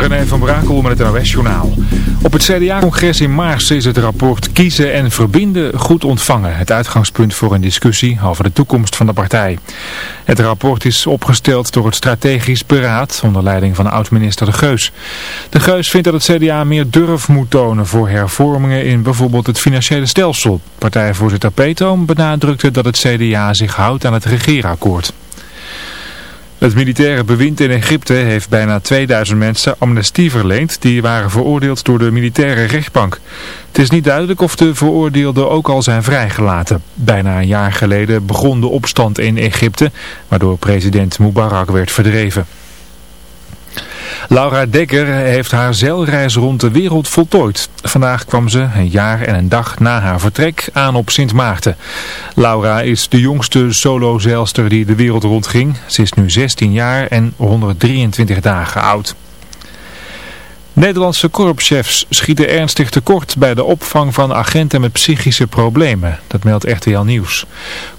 René van Brakel met het NOS-journaal. Op het CDA-congres in Maars is het rapport Kiezen en Verbinden goed ontvangen. Het uitgangspunt voor een discussie over de toekomst van de partij. Het rapport is opgesteld door het Strategisch Beraad onder leiding van oud-minister De Geus. De Geus vindt dat het CDA meer durf moet tonen voor hervormingen in bijvoorbeeld het financiële stelsel. Partijvoorzitter Peetoom benadrukte dat het CDA zich houdt aan het regeerakkoord. Het militaire bewind in Egypte heeft bijna 2000 mensen amnestie verleend die waren veroordeeld door de militaire rechtbank. Het is niet duidelijk of de veroordeelden ook al zijn vrijgelaten. Bijna een jaar geleden begon de opstand in Egypte, waardoor president Mubarak werd verdreven. Laura Dekker heeft haar zeilreis rond de wereld voltooid. Vandaag kwam ze, een jaar en een dag na haar vertrek, aan op Sint Maarten. Laura is de jongste solo-zeilster die de wereld rondging. Ze is nu 16 jaar en 123 dagen oud. Nederlandse korpschefs schieten ernstig tekort bij de opvang van agenten met psychische problemen. Dat meldt RTL Nieuws.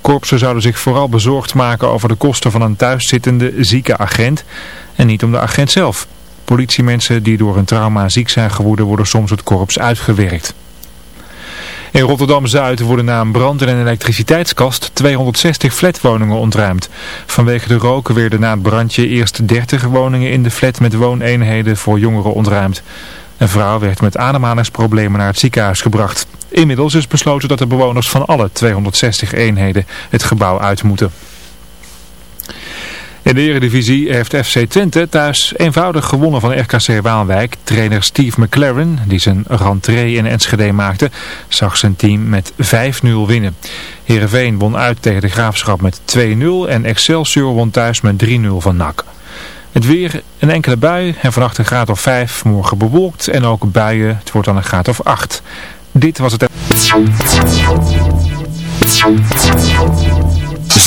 Korpsen zouden zich vooral bezorgd maken over de kosten van een thuiszittende zieke agent en niet om de agent zelf. Politiemensen die door een trauma ziek zijn geworden worden soms het korps uitgewerkt. In Rotterdam-Zuid worden na een brand in een elektriciteitskast 260 flatwoningen ontruimd. Vanwege de roken werden na het brandje eerst 30 woningen in de flat met wooneenheden voor jongeren ontruimd. Een vrouw werd met ademhalingsproblemen naar het ziekenhuis gebracht. Inmiddels is besloten dat de bewoners van alle 260 eenheden het gebouw uit moeten. In de Eredivisie heeft FC Twente thuis eenvoudig gewonnen van RKC Waalwijk. Trainer Steve McLaren, die zijn rentree in Enschede maakte, zag zijn team met 5-0 winnen. Heerenveen won uit tegen de Graafschap met 2-0 en Excelsior won thuis met 3-0 van NAC. Het weer, een enkele bui en vannacht een graad of 5, morgen bewolkt en ook buien, het wordt dan een graad of 8. Dit was het...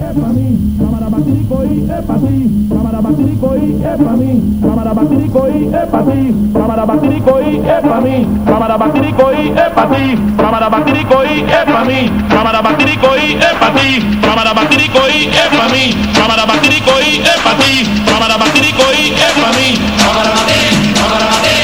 é pra koi e batiricoi é pra koi e batiricoi é pra koi e batiricoi é pra koi e batiricoi é pra koi e batiricoi é pra koi e batiricoi é pra koi e batiricoi é pra koi e batiricoi é pra koi e batiricoi é pra koi e batiricoi é pra mim, camarada batiricoi,